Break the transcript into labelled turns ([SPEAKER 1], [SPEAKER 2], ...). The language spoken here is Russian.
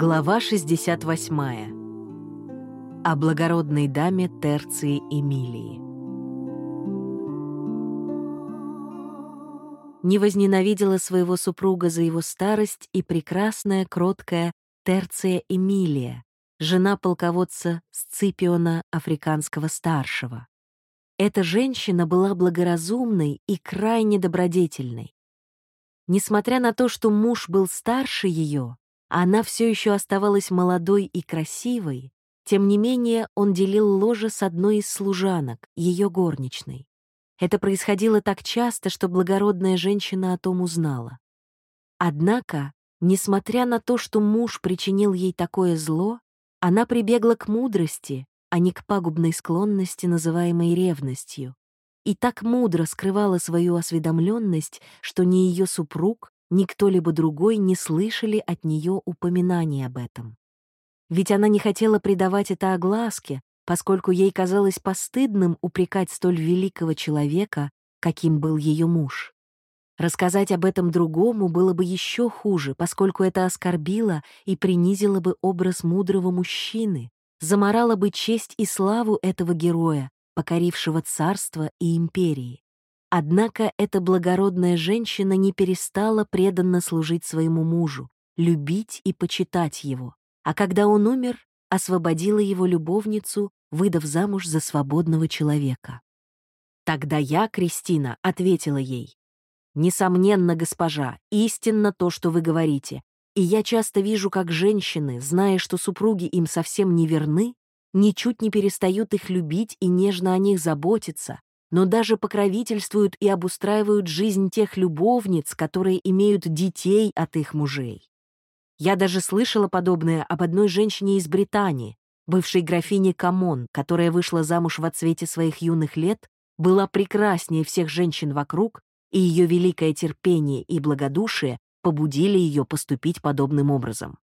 [SPEAKER 1] Глава 68. О благородной даме Терции Эмилии. Не возненавидела своего супруга за его старость и прекрасная, кроткая Терция Эмилия, жена полководца Сципиона Африканского-старшего. Эта женщина была благоразумной и крайне добродетельной. Несмотря на то, что муж был старше ее, она все еще оставалась молодой и красивой, тем не менее он делил ложе с одной из служанок, ее горничной. Это происходило так часто, что благородная женщина о том узнала. Однако, несмотря на то, что муж причинил ей такое зло, она прибегла к мудрости а не к пагубной склонности, называемой ревностью, и так мудро скрывала свою осведомленность, что ни ее супруг, ни кто-либо другой не слышали от нее упоминаний об этом. Ведь она не хотела придавать это огласке, поскольку ей казалось постыдным упрекать столь великого человека, каким был ее муж. Рассказать об этом другому было бы еще хуже, поскольку это оскорбило и принизило бы образ мудрого мужчины, заморала бы честь и славу этого героя, покорившего царство и империи. Однако эта благородная женщина не перестала преданно служить своему мужу, любить и почитать его, а когда он умер, освободила его любовницу, выдав замуж за свободного человека. Тогда я, Кристина, ответила ей, «Несомненно, госпожа, истинно то, что вы говорите, и я часто вижу, как женщины, зная, что супруги им совсем не верны, ничуть не перестают их любить и нежно о них заботиться, но даже покровительствуют и обустраивают жизнь тех любовниц, которые имеют детей от их мужей. Я даже слышала подобное об одной женщине из Британии, бывшей графине Камон, которая вышла замуж в расцвете своих юных лет, была прекраснее всех женщин вокруг, и ее великое терпение и благодушие побудили ее поступить подобным образом.